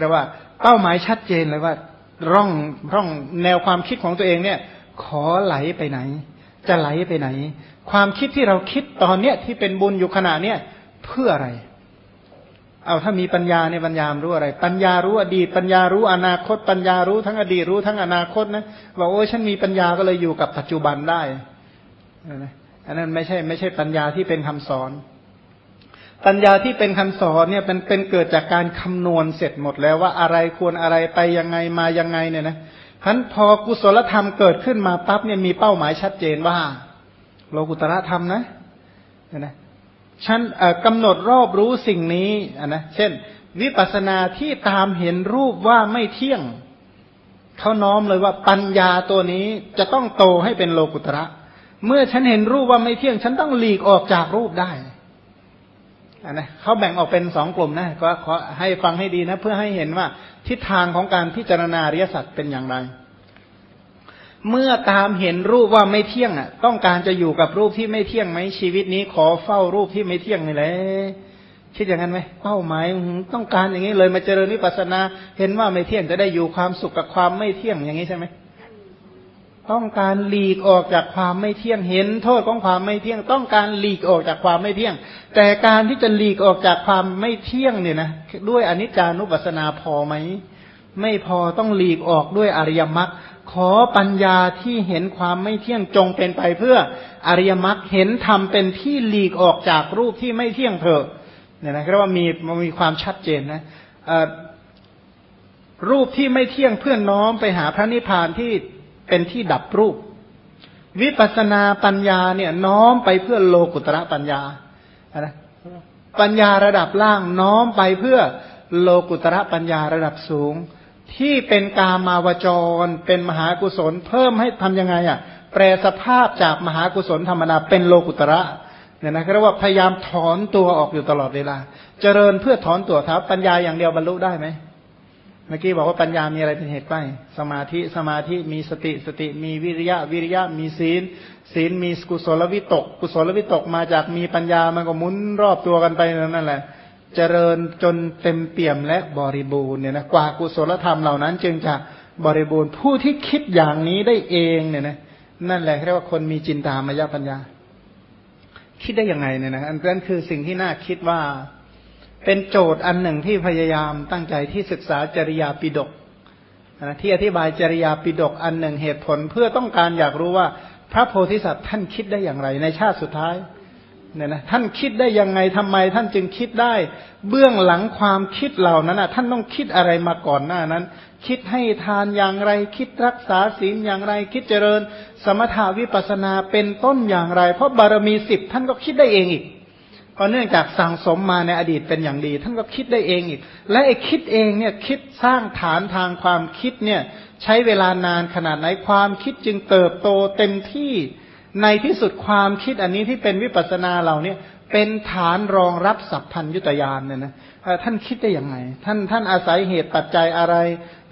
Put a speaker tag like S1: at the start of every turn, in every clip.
S1: เรียกว่าเป้าหมายชัดเจนเลยว่า ร่องร่องแนวความคิดของตัวเองเนี่ย ขอไหลไปไหน จะไหลไปไหน ความคิดที่เราคิดตอนเนี้ยที่เป็นบุญอยู่ขณะเนี้ยเพื่ออะไร เอาถ้ามีปัญญาในปัญญามรู้อะไร ปัญญารู้อดีตปัญญารู้อนาคต ปัญญารู้ทั้งอดีตรู้ทั้งอนาคตนะว่าโอ้ฉันมีปัญญาก็เลยอยู่กับปัจจุบันได้อันนั้นไม่ใช่ ไม่ใช่ปัญญาที่เป็นคำสอน ปัญญาที่เป็นคำสอนเนี่ยเป็นเป็นเกิดจากการคำนวณเสร็จหมดแล้วว่าอะไรควรอะไรไปยังไงมายังไงเนี่ยนะฉันพอกุศลธรรมเกิดขึ้นมาปั๊บเนี่ยมีเป้าหมายชัดเจนว่า โลกุตระธรรมนะนะฉันกำหนดรอบรู้สิ่งนี้นะเช่น วิปัสสนาที่ตามเห็นรูปว่าไม่เที่ยงเขาน้อมเลยว่าปัญญาตัวนี้จะต้องโตให้เป็นโลกุตระ เมื่อฉันเห็นรูปว่าไม่เที่ยง ฉันต้องหลีกออกจากรูปได้ นนะเขาแบ่งออกเป็นสองกลุ่มนะก็ขอให้ฟังให้ดีนะ เพื่อให้เห็นว่าทิศทางของการพิจารณาอริยสัจเป็นอย่างไร เมื่อตามเห็นรูปว่าไม่เที่ยงอะ ต้องการจะอยู่กับรูปที่ไม่เที่ยงไหมชีวิตนี้ขอเฝ้ารูปที่ไม่เที่ยงนี่แหละคิดอย่างนั้นไหมเป้าหมายต้องการอย่างนี้เลยมาเจริญวิปัสสนา เห็นว่าไม่เที่ยงจะได้อยู่ความสุขกับความไม่เที่ยงอย่างนี้ใช่ไหม ต้องการหลีกออกจากความไม่เที่ยงเห็น โทษของความไม่เที่ยง ต้องการหลีกออกจากความไม่เที่ยง แต่การที่จะหลีกออกจากความไม่เที่ยงเนี่ยนะด้วยอนิจจานุปัสสนาพอไหมไม่พอต้องหลีกออกด้วยอริยมรรคขอปัญญาที่เห็นความไม่เที่ยงจงเป็นไปเพื่ออริยมรรคเห็นธรรมเป็นที่หลีกออกจากรูปที่ไม่เที่ยงเถอะเนี่ยนะเรียกว่ามีมันมีความชัดเจนนะรูปที่ไม่เที่ยงเพื่อนน้อมไปหาพระนิพพานที่ เป็นที่ดับรูป วิปัสนาปัญญาเนี่ยน้อมไปเพื่อโลกุตระปัญญานะปัญญาระดับล่างน้อมไปเพื่อโลกุตระปัญญาระดับสูง ที่เป็นกามาวจร เป็นมหากุศล เพิ่มให้ทํำยังไงอะ แปลสภาพจากมหากุศลธรรมดาเป็นโลกุตระเนี่ยนะเรียกว่าพยายามถอนตัวออกอยู่ตลอดเวลา เจริญเพื่อถอนตัวทับปัญญาอย่างเดียวบรรลุได้ไหม เมื่อกี้บอกว่าปัญญามีอะไรเป็นเหตุใกล้ สมาธิ สมาธิมีสติ สติ มีวิริยะ วิริยะ มีศีล ศีลมีกุศลวิตก กุศลวิตกมาจากมีปัญญา มันก็หมุนรอบตัวกันไปนั่นแหละ เจริญจนเต็มเปี่ยมและบริบูรณ์เนี่ยนะ กว่ากุศลธรรมเหล่านั้น จึงจะบริบูรณ์ ผู้ที่คิดอย่างนี้ได้เองเนี่ยนะ นั่นแหละเรียกว่าคนมีจินตามายปัญญา คิดได้ยังไงเนี่ยนะ อันนั้นคือสิ่งที่น่าคิดว่า เป็นโจทย์อันหนึ่งที่พยายามตั้งใจที่ศึกษาจริยาปิดกนะที่อธิบายจริยาปิดกอันหนึ่งเหตุผลเพื่อต้องการอยากรู้ว่า พระโพธิสัตว์ท่านคิดได้อย่างไร ในชาติสุดท้ายเนี่ยนะท่านคิดได้ยังไงทำไม ท่านจึงคิดได้ เบื้องหลังความคิดเหล่านั้นอะท่านต้องคิดอะไรมาก่อนหน้านั้น คิดให้ทานอย่างไร คิดรักษาศีลอย่างไร คิดเจริญ สมถาวิปัสนาเป็นต้นอย่างไร เพราะบารมีสิบท่านก็คิดได้เองอีก เพราะเนื่องจากสั่งสมมาในอดีตเป็นอย่างดี ท่านก็คิดได้เองอีก และไอ้คิดเองเนี่ยคิดสร้างฐานทางความคิดเนี่ยใช้เวลานานขนาดไหนความคิดจึงเติบโตเต็มที่ในที่สุดความคิดอันนี้ที่เป็นวิปัสสนาเราเนี่ยเป็นฐานรองรับสัพพัญยุตยานเนี่ยนะท่านคิดได้ยังไง ท่านท่านอาศัยเหตุปัจจัยอะไร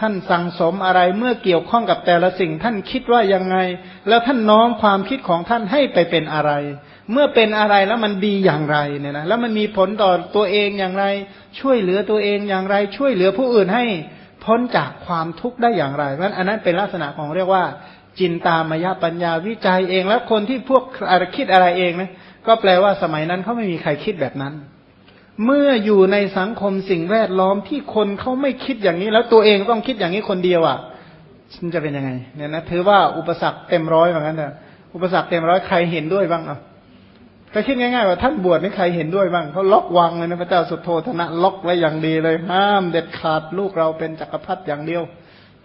S1: ท่านสั่งสมอะไรเมื่อเกี่ยวข้องกับแต่ละสิ่ง ท่านคิดว่ายังไง แล้วท่านน้อมความคิดของท่านให้ไปเป็นอะไร เมื่อเป็นอะไรแล้วมันดีอย่างไรเนี่ยนะแล้วมันมีผลต่อตัวเองอย่างไร ช่วยเหลือตัวเองอย่างไร ช่วยเหลือผู้อื่นให้พ้นจากความทุกข์ได้อย่างไรเพราะอันนั้นเป็นลักษณะของเรียกว่า จินตามายปัญญาวิจัยเอง แล้วคนที่พวกอะไรคิดอะไรเองนะก็แปลว่าสมัยนั้นเขาไม่มีใครคิดแบบนั้น เมื่ออยู่ในสังคมสิ่งแวดล้อมที่คนเขาไม่คิดอย่างนี้ แล้วตัวเองต้องคิดอย่างนี้คนเดียวอะมันจะเป็นยังไงเนี่ยนะถือว่าอุปสรรคเต็มร้อยเหมือนกันเถอะอุปสรรคเต็มร้อยใครเห็นด้วยบ้างอะ ก็คิดง่ายๆว่าท่านบวชนี่ใครเห็นด้วยบ้างเขาล็อกวังเลยนะพระเจ้าสุโธธนะล็อกไว้อย่างดีเลยห้ามเด็ดขาดลูกเราเป็นจักรพรรดิอย่างเดียว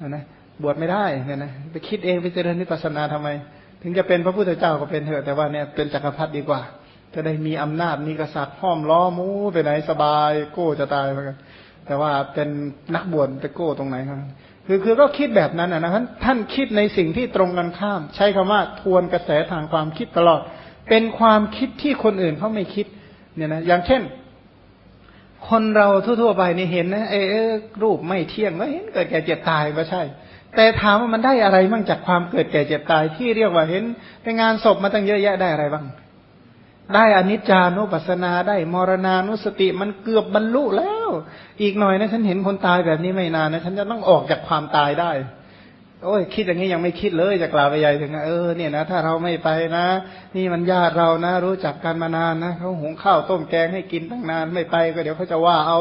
S1: นะบวชไม่ได้เนี่ยนะไปคิดเองไปเจริญนิพพานาทำไม ถึงจะเป็นพระพุทธเจ้าก็เป็นเถอะแต่ว่าเนี่ยเป็นจักรพรรดิดีกว่า จะได้มีอำนาจมีกษัตริย์ห้อมล้อมูไปไหนสบายโก้จะตายเหมือนกันแต่ว่าเป็นนักบวชไปโก้ตรงไหนครับคือคือก็คิดแบบนั้นนะท่านท่านคิดในสิ่งที่ตรงกันข้าม ใช้คำว่าทวนกระแสทางความคิดตลอด เป็นความคิดที่คนอื่นเขาไม่คิด เนี่ยนะอย่างเช่น คนเราทั่วๆไปนี่เห็นนะเออรูปไม่เที่ยงก็เห็นเกิดแก่เจ็บตายก็ใช่ แต่ถามว่ามันได้อะไรบ้างจากความเกิดแก่เจ็บตายที่เรียกว่าเห็นในงานศพมาตั้งเยอะแยะได้อะไรบ้าง ได้อนิจจานุปัสสนาได้มรณานุสติมันเกือบบรรลุแล้ว อีกหน่อยนะฉันเห็นคนตายแบบนี้ไม่นานนะฉันจะต้องออกจากความตายได้ โอ้ยคิดอย่างนี้ยังไม่คิดเลยจะกล่าวไปใหญ่ถึงเออเนี่ยนะถ้าเราไม่ไปนะ นี่มันญาติเรานะ รู้จักกันมานานนะเขาหุงข้าวต้มแกงให้กินตั้งนานไม่ไปก็เดี๋ยวเขาจะว่าเอา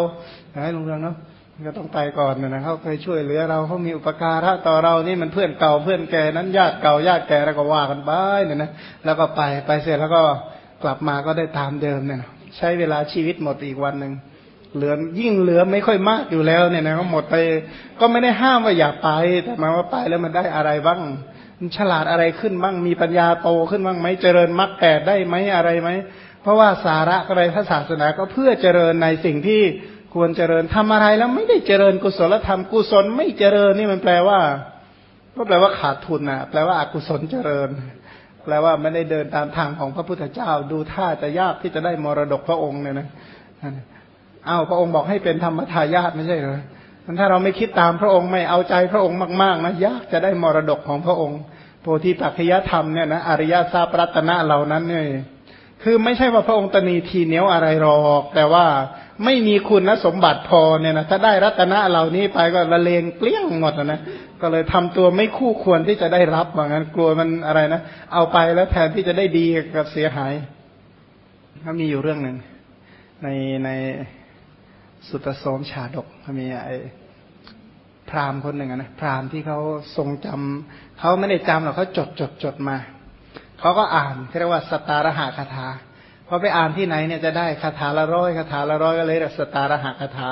S1: ให้ลุงเรืองเนาะก็ต้องไปก่อนนะเขาเคยช่วยเหลือเราเขามีอุปการะต่อเรานี่มันเพื่อนเก่าเพื่อนแกนั้นญาติเก่าญาติแกแล้วก็ว่ากันไปเนี่ยนะแล้วก็ไปไปเสร็จแล้วก็กลับมาก็ได้ตามเดิมเนี่ยใช้เวลาชีวิตหมดอีกวันหนึ่ง เหลือยิ่งเหลือไม่ค่อยมากอยู่แล้วเนี่ยนะก็หมดไป ก็ไม่ได้ห้ามว่าอย่าไป แต่มาว่าไปแล้วมันได้อะไรบ้างมันฉลาดอะไรขึ้นบ้างมีปัญญาโตขึ้นบ้างไหมเจริญมรรคแปดได้ไหมอะไรไหมเพราะว่าสาระอะไรพระศาสนาก็เพื่อเจริญในสิ่งที่ควรเจริญทำอะไรแล้วไม่ได้เจริญกุศลธรรมกุศลไม่เจริญนี่มันแปลว่าก็แปลว่าขาดทุนนะแปลว่าอากุศลเจริญ แปลว่าไม่ได้เดินตามทางของพระพุทธเจ้า ดูท่าจะยากที่จะได้มรดกพระองค์เนี่ยนะ เอ้าพระองค์บอกให้เป็นธรรมทายาทไม่ใช่เหรอถ้าเราไม่คิดตามพระองค์ไม่เอาใจพระองค์มาก ๆ นะยากจะได้มรดกของพระองค์ โพธิปัจจยธรรมเนี่ยนะอริยทรัพย์รัตนะเหล่านั้นเนี่ยคือไม่ใช่ว่าพระองค์ตนีทีเหนียวอะไรหรอก แต่ว่าไม่มีคุณสมบัติพอเนี่ยนะถ้าได้รัตนะเหล่านี้ไปก็ละเลงเกลี้ยงหมดนะก็เลยทำตัวไม่คู่ควรที่จะได้รับว่างั้นกลัวมันอะไรนะเอาไปแล้วแทนที่จะได้ดีกับเสียหายก็มีอยู่เรื่องหนึ่งในใน สุตโสมชาดกมีไอ้พราหมณ์คนหนึ่งนะพราหมณ์ที่เขาทรงจำเขาไม่ได้จำหรอกเขาจดจดจดมาเขาก็อ่านเรียกว่าสตารหะคาถาพอไปอ่านที่ไหนเนี่ยจะได้คาถาละร้อยคาถาละร้อยก็เลยสตารหะคาถา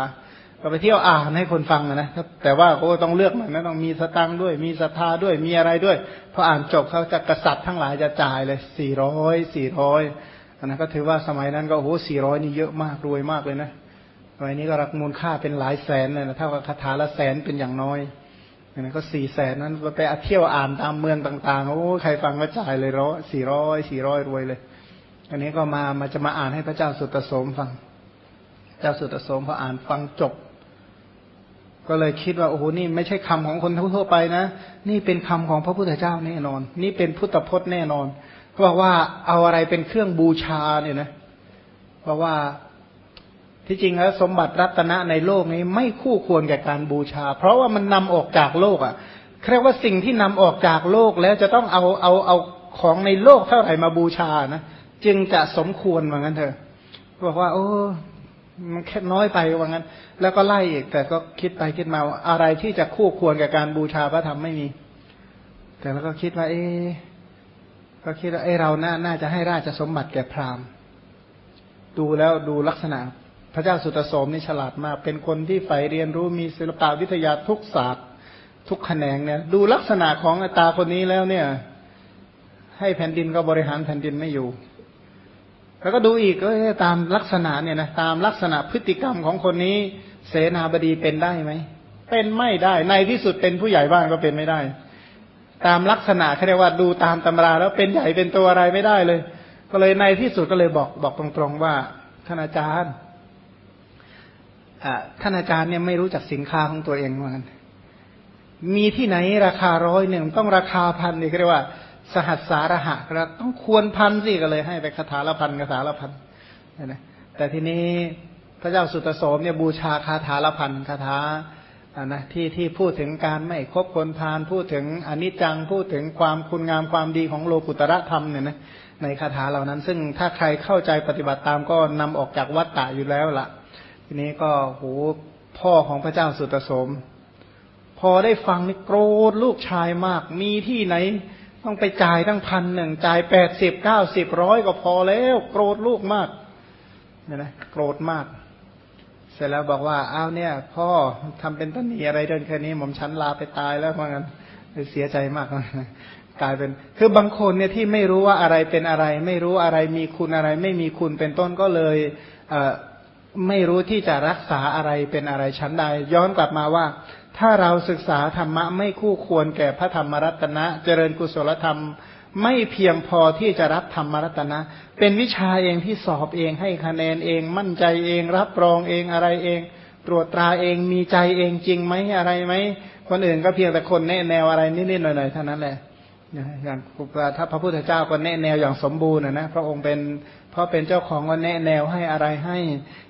S1: ก็ไปเที่ยวอ่านให้คนฟังนะแต่ว่าก็ต้องเลือกหน่อยนะต้องมีสตังด้วย มีศรัทธาด้วยมีอะไรด้วยพออ่านจบเขาจะกษัตริย์ทั้งหลายจะจ่ายเลยสี่ร้อยสี่ร้อยอันนั้นก็ถือว่าสมัยนั้นก็โอ้โหสี่ร้อยนี่เยอะมากรวยมากเลยนะ สมัยนี้ก็รักมูลค่าเป็นหลายแสนเลยนะเท่ากับคาถาละแสนเป็นอย่างน้อยนนั้นก็สี่แสนนั้นไปเที่ยวอ่านตามเมืองต่างๆโอ้ใครฟังก็จ่ายเลยร้อยสี่ร้อยสี่ร้อยรวยเลย อันนี้ก็มามาจะมาอ่านให้พระเจ้าสุตโสมฟัง เจ้าสุตโสมพออ่านฟังจบ ก็เลยคิดว่าโอ้โหนี่ไม่ใช่คำของคนทั่วไปนะ นี่เป็นคำของพระพุทธเจ้าแน่นอน นี่เป็นพุทธพจน์แน่นอนเขาบอกว่าเอาอะไรเป็นเครื่องบูชาเนี่ยนะบอกว่า ที่จริงแล้วสมบัติรัตนะในโลกนี้ไม่คู่ควรแก่การบูชา เพราะว่ามันนำออกจากโลกอะเรียกว่าสิ่งที่นำออกจากโลกแล้วจะต้องเอาเอาเอาของในโลกเท่าไหร่มาบูชานะจึงจะสมควรว่างั้นเถอะบอกว่า โอ้มันแค่น้อยไปว่างั้น แล้วก็ไล่อีก แต่ก็คิดไปคิดมาอะไรที่จะคู่ควรกับการบูชาพระธรรมไม่มี แต่แล้วก็คิดว่า เอ๊ก็คิดว่าเอ้เราน่าน่าจะให้ราชสมบัติแก่พราหมณ์ ดูแล้วดูลักษณะ พระเจ้าสุตโสมนี่ฉลาดมาก เป็นคนที่ใฝ่เรียนรู้มีศิลปวิทยาทุกศาสตร์ทุกแขนงเนี่ย ดูลักษณะของตาคนนี้แล้วเนี่ย ให้แผ่นดินก็บริหารแผ่นดินไม่อยู่ แล้วก็ดูอีกก็ตามลักษณะเนี่ยนะตามลักษณะพฤติกรรมของคนนี้ เสนาบดีเป็นได้ไหมเป็นไม่ได้ในที่สุดเป็นผู้ใหญ่บ้านก็เป็นไม่ได้ ตามลักษณะเขาเรียกว่าดูตามตำราแล้วเป็นใหญ่เป็นตัวอะไรไม่ได้เลย ก็เลยในที่สุดก็เลยบอกบอกตรงๆว่าท่านอาจารย์ ท่านอาจารย์เนี่ยไม่รู้จักสินค้าของตัวเองเหมือนกันมีที่ไหนราคาร้อยหนึ่งต้องราคาพันนี่เรียกว่า สหัสสารหะครับต้องควรพันสิก็เลยให้ไปคาถาละพันคาถาละพันนะแต่ทีนี้พระเจ้าสุตโสมเนี่ยบูชาคาถาละพันคาถาอ่านะที่ที่พูดถึงการไม่คบคนพานพูดถึงอนิจจังพูดถึงความคุณงามความดีของโลกุตระธรรมเนี่ยนะในคาถาเหล่านั้น ซึ่งถ้าใครเข้าใจปฏิบัติตามก็นำออกจากวัฏฏะอยู่แล้วละ่ะ ทีนี้ก็โหพ่อของพระเจ้าสุตสม พอได้ฟังนี่โกรธลูกชายมาก มีที่ไหน ต้องไปจ่ายตั้งพันหนึ่งจ่ายแปดสิบเก้าสิบร้อยก็พอแล้ว โกรธลูกมากเนี่ยนะโกรธมาก เสร็จแล้วบอกว่าอ้าวเนี่ย พ่อทำเป็นต้นหนีอะไรเดินแค่นี้ผมชั้นลาไปตายแล้วเพราะงั้นเสียใจมากกลายเป็น คือบางคนเนี่ยที่ไม่รู้ว่าอะไรเป็นอะไร ไม่รู้อะไรมีคุณอะไร ไม่มีคุณเป็นต้นก็เลย เอ ไม่รู้ที่จะรักษาอะไรเป็นอะไรชั้นใด ย้อนกลับมาว่า ถ้าเราศึกษาธรรมะไม่คู่ควรแก่พระธรรมรัตนะ เจริญกุศลธรรม ไม่เพียงพอที่จะรับธรรมรัตนะ เป็นวิชาเองที่สอบเองให้คะแนนเอง มั่นใจเองรับรองเองอะไรเอง ตรวจตราเองมีใจเองจริงไหมอะไรไหมคนอื่นก็เพียงแต่คนแนะแนวอะไรนิดๆหน่อยๆเท่านั้นแหละ อย่างถ้าพระพุทธเจ้าก็แนะแนวอย่างสมบูรณ์นะ พระองค์เป็นเพราะเป็นเจ้าของก็แนะแนวให้อะไรให้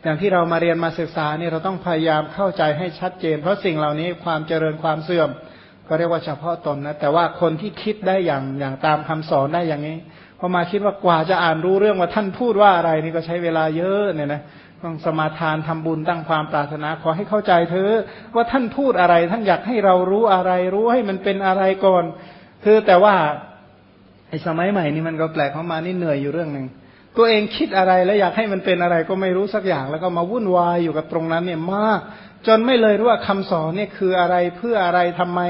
S1: อย่างที่เรามาเรียนมาศึกษาเนี่ยเราต้องพยายามเข้าใจให้ชัดเจน เพราะสิ่งเหล่านี้ความเจริญความเสื่อม ก็เรียกว่าเฉพาะตนนะ แต่ว่าคนที่คิดได้อย่างอย่างตามคำสอนได้อย่างนี้พอมาคิดว่ากว่าจะอ่านรู้เรื่องว่าท่านพูดว่าอะไรนี่ก็ใช้เวลาเยอะเนี่ยนะต้องสมาทานทำบุญตั้งความปรารถนาขอให้เข้าใจเธอว่าท่านพูดอะไร ท่านอยากให้เรารู้อะไร รู้ให้มันเป็นอะไรก่อน คือแต่ว่าไอ้สมัยใหม่นี่มันก็แปลกเข้ามานี่เหนื่อยอยู่เรื่องหนึ่งตัวเองคิดอะไรแล้วอยากให้มันเป็นอะไรก็ไม่รู้สักอย่าง แล้วก็มาวุ่นวายอยู่กับตรงนั้นเนี่ยมาก จนไม่เลยรู้ว่าคำสอนเนี่ยคืออะไรเพื่ออะไรทำไม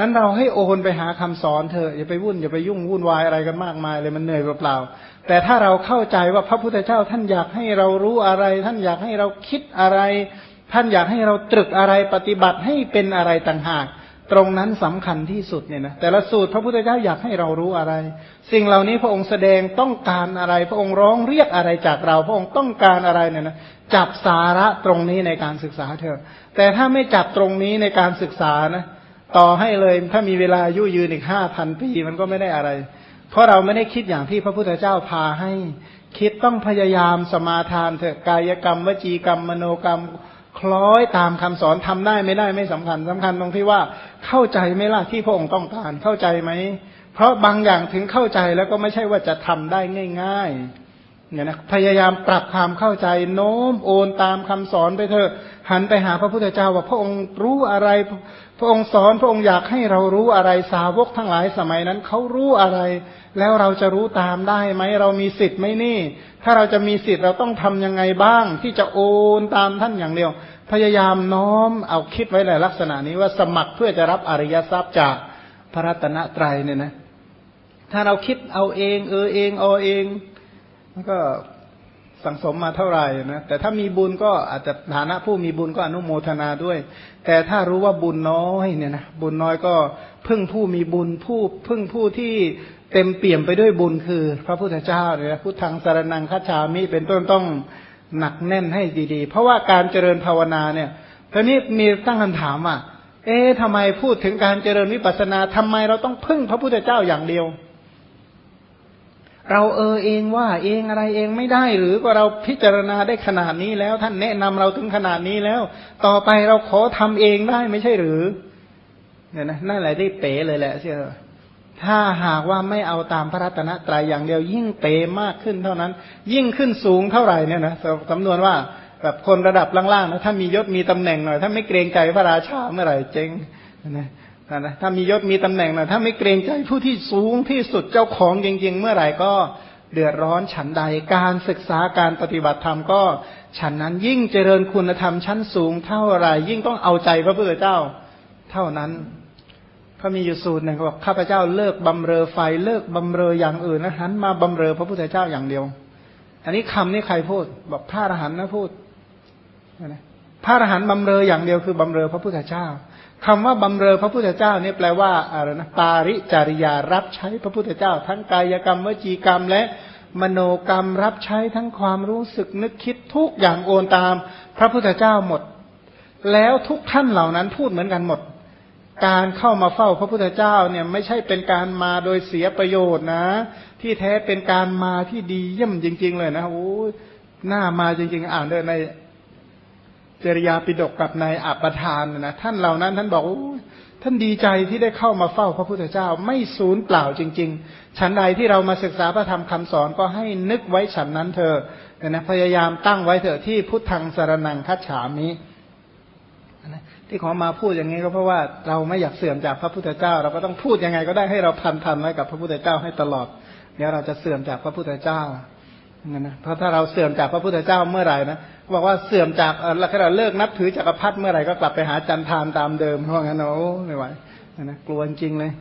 S1: นั้นเราให้โอนไปหาคำสอนเถอะอย่าไปวุ่นอย่าไปยุ่งวุ่นวายอะไรกันมากมายเลยมันเหนื่อยเปล่าๆแต่ถ้าเราเข้าใจว่าพระพุทธเจ้าท่านอยากให้เรารู้อะไร ท่านอยากให้เราคิดอะไร ท่านอยากให้เราตรึกอะไรปฏิบัติให้เป็นอะไรต่างหาก ตรงนั้นสำคัญที่สุดเนี่ยนะแต่ละสูตรพระพุทธเจ้าอยากให้เรารู้อะไร สิ่งเหล่านี้พระองค์แสดงต้องการอะไร พระองค์ร้องเรียกอะไรจากเรา พระองค์ต้องการอะไรเนี่ยนะจับสาระตรงนี้ในการศึกษาเถอะแต่ถ้าไม่จับตรงนี้ในการศึกษานะต่อให้เลยถ้ามีเวลายุยืนอีกห้าพันปีมันก็ไม่ได้อะไร เพราะเราไม่ได้คิดอย่างที่พระพุทธเจ้าพาให้ คิดต้องพยายามสมาทานเถอะกายกรรม วจีกรรม มโนกรรม คล้อยตามคำสอนทำได้ไม่ได้ไม่สำคัญสำคัญตรงที่ว่าเข้าใจไหมล่ะที่พระองค์ต้องการเข้าใจไหม เพราะบางอย่างถึงเข้าใจแล้วก็ไม่ใช่ว่าจะทำได้ง่าย ๆ เนี่ยนะพยายามปรับความเข้าใจโน้มโอนตามคำสอนไปเถอะหันไปหาพระพุทธเจ้าว่าพระองค์รู้อะไร พระองค์สอนพระองค์อยากให้เรารู้อะไรสาวกทั้งหลายสมัยนั้นเขารู้อะไร แล้วเราจะรู้ตามได้ไหมเรามีสิทธิ์ไหมนี่ ถ้าเราจะมีสิทธิ์เราต้องทํำยังไงบ้าง ที่จะโอนตามท่านอย่างเดียว พยายามน้อมเอาคิดไว้ในลักษณะนี้ว่าสมัครเพื่อจะรับอริยทรัพย์จากพระรัตนตรัยเนี่ยนะ ถ้าเราคิดเอาเอง เออเองเอาเอง ก็สังสมมาเท่าไหร่นะแต่ถ้ามีบุญก็อาจจะฐานะผู้มีบุญก็อนุโมทนาด้วย แต่ถ้ารู้ว่าบุญน้อยเนี่ยนะบุญน้อยก็พึ่งผู้มีบุญผู้พึ่งผู้ที่เต็มเปี่ยมไปด้วยบุญคือ พระพุทธเจ้าเนี่ยพุทธังสารนังคัจฉามิเป็นต้นต้องหนักแน่นให้ดีๆ เพราะว่าการเจริญภาวนาเนี่ยทีนี้มีตั้งคำถามว่าเอ๊ะทำไมพูดถึงการเจริญวิปัสสนาทำไมเราต้องพึ่งพระพุทธเจ้าอย่างเดียว เราเออเองว่าเองอะไรเองไม่ได้หรือว่าเราพิจารณาได้ขนาดนี้แล้ว ท่านแนะนำเราถึงขนาดนี้แล้ว ต่อไปเราขอทำเองได้ไม่ใช่หรือเนี่ยนะนั่นแหละที่เป๋เลยแหละเชื่อถ้าหากว่าไม่เอาตามพระรัตนตรัยอย่างเดียว ยิ่งเป๋มากขึ้นเท่านั้น ยิ่งขึ้นสูงเท่าไหร่เนี่ยนะสำนวนว่าแบบคนระดับล่างๆนะถ้ามียศมีตำแหน่งหน่อย ถ้าไม่เกรงใจพระราชาเมื่อไหร่เจ๊งนะ นะถ้ามียศมีตำแหน่งนะถ้าไม่เกรงใจผู้ที่สูงที่สุดเจ้าของจริง ๆ เมื่อไหร่ก็เดือดร้อนฉันใดการศึกษาการปฏิบัติธรรมก็ฉันนั้นยิ่งเจริญคุณธรรมชั้นสูงเท่าไรยิ่งต้องเอาใจพระพุทธเจ้า เท่านั้นเขามีอยู่สูตรหนึ่งบอกข้าพเจ้าเลิกบำเรอไฟเลิกบำเรออย่างอื่นนะหันมาบำเรอพระพุทธเจ้าอย่างเดียว อันนี้คำนี้ใครพูด บอกพระอรหันต์นะพูดพระอรหันต์บำเรออย่างเดียวคือบำเรอพระพุทธเจ้า คำว่าบำเรอพระพุทธเจ้าเนี่ยแปลว่าอะไรนะปาริจาริยารับใช้พระพุทธเจ้า ทั้งกายกรรมวจีกรรม และมโนกรรมรับใช้ทั้งความรู้สึกนึกคิดทุกอย่างโอนตามพระพุทธเจ้าหมด แล้วทุกท่านเหล่านั้นพูดเหมือนกันหมด การเข้ามาเฝ้าพระพุทธเจ้าเนี่ยไม่ใช่เป็นการมาโดยเสียประโยชน์นะ ที่แท้เป็นการมาที่ดีเยี่ยมจริง ๆ เลยนะโอ้หน้ามาจริง ๆ อ่านได้ใน เจริยาปิดกกับนายอัปทานนะท่านเหล่านั้น ท่านบอกท่านดีใจที่ได้เข้ามาเฝ้าพระพุทธเจ้าไม่สูญเปล่าจริง ๆ ฉันใดที่เรามาศึกษาพระธรรมคำสอนก็ให้นึกไว้ฉันนั้นเธอนะพยายามตั้งไว้เถอะที่พุทธังสารนังคัจฉามิที่ขอมาพูดอย่างนี้ก็เพราะว่าเราไม่อยากเสื่อมจากพระพุทธเจ้า เราก็ต้องพูดยังไงก็ได้ให้เราพันทันไว้กับพระพุทธเจ้าให้ตลอดเดี๋ยวเราจะเสื่อมจากพระพุทธเจ้า นะนะเพราะถ้าเราเสื่อมจากพระพุทธเจ้าเมื่อไหร่นะบอกว่าเสื่อมจากแล้วขณะเลิกนับถือจักรพรรดิเมื่อไหร่ก็กลับไปหาจันทานตามเดิมเพราะงั้นโอ้ไม่ไหวนะกลัวจริงเลย